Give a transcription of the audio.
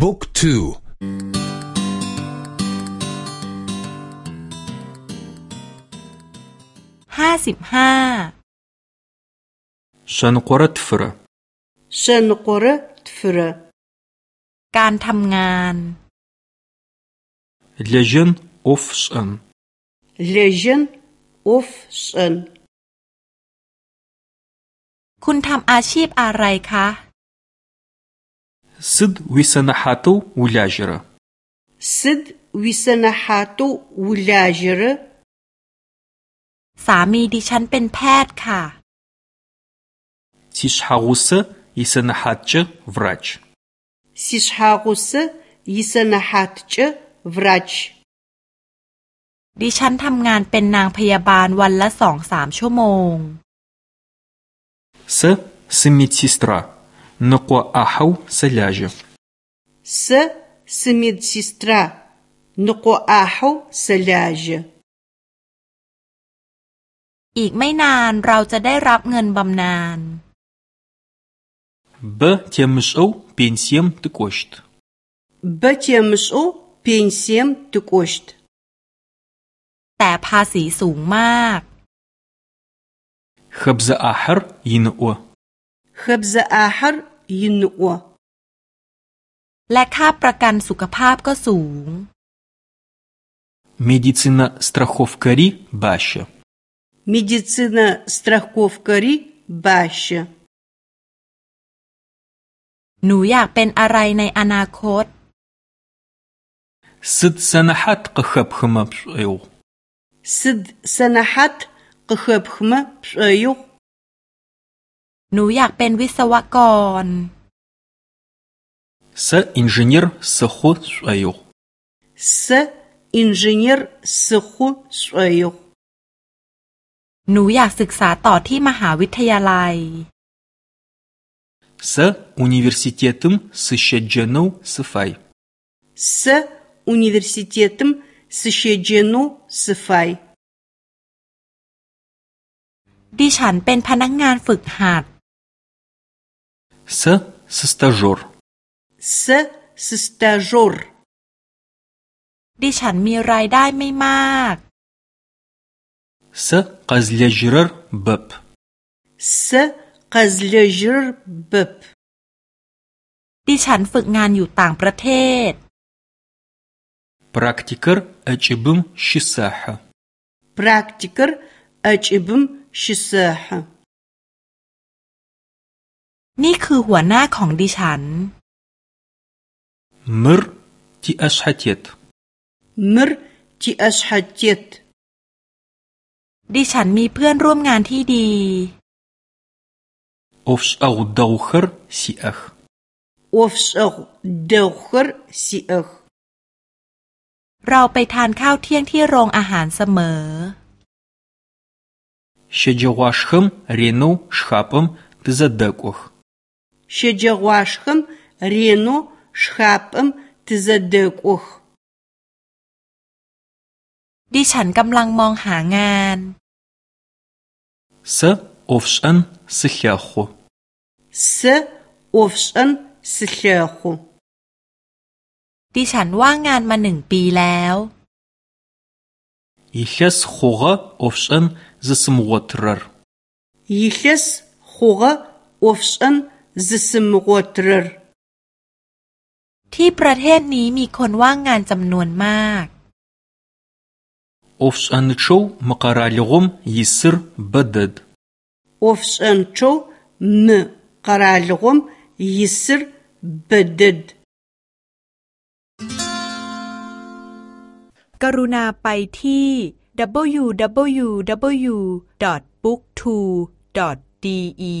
บุ๊กทูห้าสิบห้าชนกรตฟรชนกรตฟรการทำงานเลเจนออฟสันเลเจนออฟสันคุณทำอาชีพอะไรคะ Сыд уисэнэхьатэу улажьэрэ? Сыд уисэнэхьатэу улажьэрэ? สามีดิฉันเป็นแพทย์ค่ะ Сишхагъусэ исэнэхьаткӏэ врач. Сишхагъусэ исэнэхьаткӏэ врач. ดิฉันทำงานเป็นนางพยาบาลวันละสองสามชั่วโมง С с медсестра. ныкъуэ ӏыхьэу сэлажьэ. Сэ сымедсестра. Ныкъуэ ӏыхьэу сэлажьэ. อีกไม่นานเราจะได้รับเงินบำนาญ Б темышӏэу пенсием тыкӏощт. Б темышӏэу пенсием тыкӏощт. แต่ภาษีสูงมาก Хабза ахэр иныӏо. Хабза ахэр ยินอัวและค่าประกันสุขภาพก็สูง Медицина страховка ри баша. Медицина страховка ри баша. หนูอยากเป็นอะไรในอนาคต Сыд сэнэхьат къыхэпхмэ пшӏоигъу. Сыд сэнэхьат къыхэпхмэ пшӏоигъу. หนูอยากเป็นวิศวกรเซอินเจเนียร์สโคสวยุเซอินเจเนียร์สโคสวยุหนูอยากศึกษาต่อที่มหาวิทยาลัยเซอุนิเวอร์ซิตีตุมสเชจเนโนสฟายสเอุนิเวอร์ซิตีตุมสเชจเนโนสฟายดิฉันเป็นพนักงานฝึกหัด С со стажёр. С со стажёр. ดิฉันมีรายได้ไม่มาก С казлежрер бп. С казлежрер бп. ดิฉันฝึกงานอยู่ต่างประเทศ Практикер эчибым шисаха. Практикер эчибым шисаха. นี่คือหัวหน้าของดิฉันมรจีอชฮจิตมรจีอชฮจิตดิฉันมีเพื่อนร่วมงานที่ดีอฟสอาดาวคร์ซีเอชอฟสอาดาวคร์ซีเอชเราไปทานข้าวเที่ยงที่โรงอาหารเสมอชจวาชคมเรนูชคาปมตซาดกุห щэджэгъуашхэм Рено шхапӏэм тызэдэкӏох. ดิฉันกำลังมองหางาน Сэ ӏофшӏэн сылъэхъу. Сэ ӏофшӏэн сылъэхъу. ดิฉันว่างงานมาหนึ่งปีแล้ว Илъэс хъугъэ ӏофшӏэн зысымыгъотырэр. Илъэс хъугъэ ӏофшӏэн ที่ประเทศนี้มีคนว่างงานจำนวนมากออฟเชนมกราลมยิสรบดดออฟเชนมกราลมยิสรบดดกรุณาไปที่ w w w b o o k t o d e